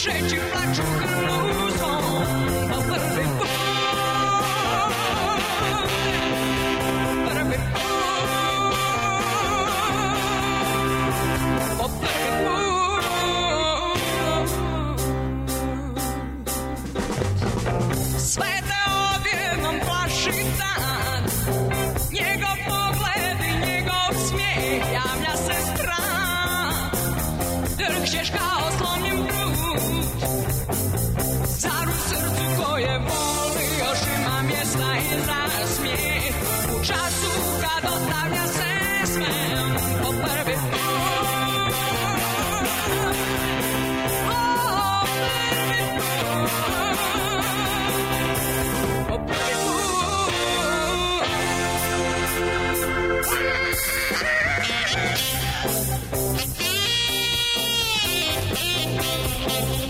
Sve te odjednom plaši dan Zar u srcu koje voli Još ima mjesta za smijeh U času kad ostavlja se Po put O,